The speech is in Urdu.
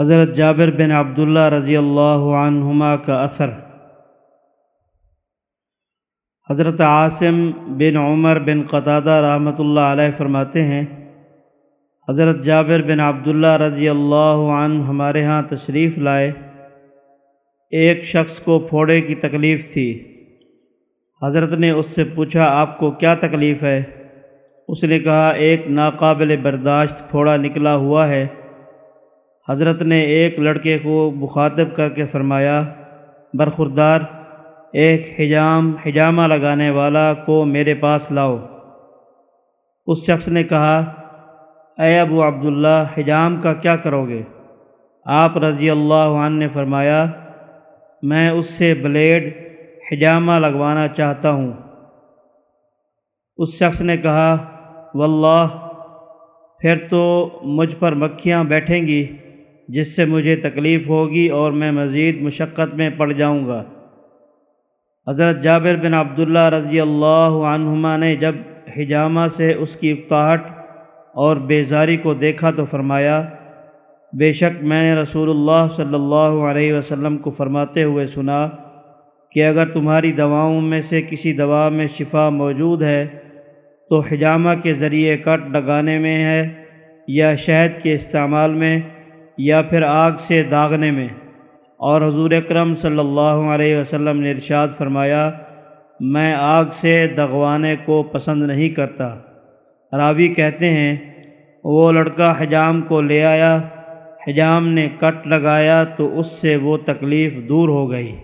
حضرت جابر بن عبداللہ رضی اللہ عنہما کا اثر۔ حضرت عاصم بن عمر بن قطادہ رحمۃ اللہ علیہ فرماتے ہیں، حضرت جابر بن عبداللہ رضی اللہ عنہ ہمارے ہاں تشریف لائے۔ ایک شخص کو پھوڑے کی تکلیف تھی۔ حضرت نے اس سے پوچھا، آپ کو کیا تکلیف ہے؟ اس نے کہا، ایک ناقابل برداشت پھوڑا نکلا ہوا ہے۔ حضرت نے ایک لڑکے کو مخاطب کر کے فرمایا، برخوردار، ایک حجام، حجامہ لگانے والا کو میرے پاس لاؤ۔ اس شخص نے کہا، اے ابو عبداللہ، حجام کا کیا کرو گے؟ آپ رضی اللہ عنہ نے فرمایا، میں اس سے بلیڈ، حجامہ لگوانا چاہتا ہوں۔ اس شخص نے کہا، واللہ، پھر تو مجھ پر مکھیاں بیٹھیں گی۔ جس سے مجھے تکلیف ہوگی اور میں مزید مشقت میں پڑ جاؤں گا۔ حضرت جابر بن عبداللہ رضی اللہ عنہما نے جب حجامہ سے اس کی افتاحٹ اور بیزاری کو دیکھا تو فرمایا، بے شک میں نے رسول اللہ صلی اللہ علیہ وسلم کو فرماتے ہوئے سنا کہ اگر تمہاری دواؤں میں سے کسی دوا میں شفا موجود ہے تو حجامہ کے ذریعے کٹ لگانے میں ہے یا شہد کے استعمال میں یا پھر آگ سے داغنے میں۔ اور حضور اکرم صلی اللہ علیہ وسلم نے ارشاد فرمایا، میں آگ سے دغوانے کو پسند نہیں کرتا۔ راوی کہتے ہیں، وہ لڑکا حجام کو لے آیا، حجام نے کٹ لگایا تو اس سے وہ تکلیف دور ہو گئی۔